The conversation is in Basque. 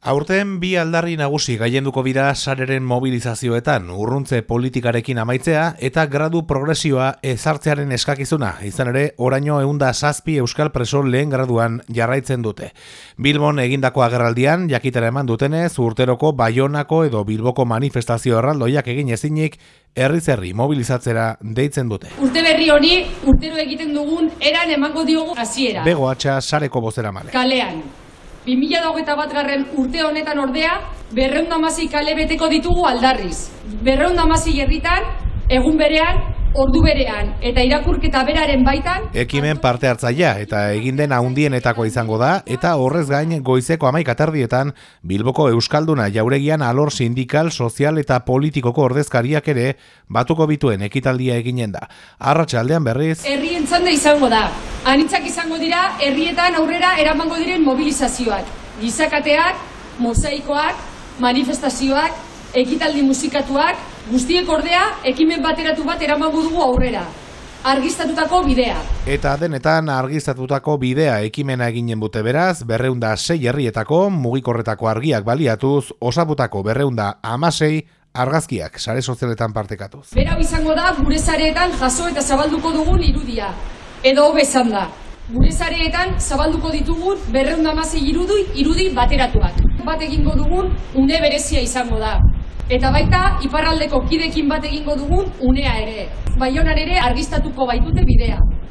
Aurten bi aldarri nagusi gaienduko bira sareren mobilizazioetan urruntze politikarekin amaitzea eta gradu progresioa ezartzearen eskakizuna, izan ere oraino eunda zazpi euskal preso lehen graduan jarraitzen dute. Bilbon egindako agerraldian, jakitera eman dutenez, urteroko Baionako edo Bilboko manifestazio erraldoiak egin ezinik, herri zerri mobilizatzera deitzen dute. Urte berri honi, urtero egiten dugun, eran emango diogu hasiera. Bego atxa sareko bozera male. Kalean, 2008 bat garren urte honetan ordea, berreunda kale beteko ditugu aldarriz. Berreunda herritan, egun berean, ordu berean eta irakurketa beraren baitan ekimen parte hartzailea eta egin den handienetako izango da eta horrez gain goizeko 11 Bilboko euskalduna jauregian alor sindikal, sozial eta politikoko ordezkariak ere batuko bituen ekitaldia eginen da. Arratsaldean berriz herrientzan da izango da. Anitzak izango dira herrietan aurrera eramango diren mobilizazioak, gizakateak, mosaikoak, manifestazioak, ekitaldi musikatuak, guztiek ordea ekimen bateratu bat eramango dugu aurrera. Argistatutako bidea. Eta denetan argistatutako bidea ekimena eginen bute beraz, berreunda sei herrietako, mugikorretako argiak baliatuz, osabutako berreunda amasei, argazkiak sare sozialetan partekatuz. Bera izango da gure zareetan jaso eta zabalduko dugun irudia. Edo hobezan da. Gure zareetan zabalduko ditugun berreunda amasei irudi, irudi bateratuak. Bat egingo dugun une berezia izango da. Eta baita, iparraldeko kidekin bat egingo dugun unea ere. Baionan ere argistatuko baitute bidea.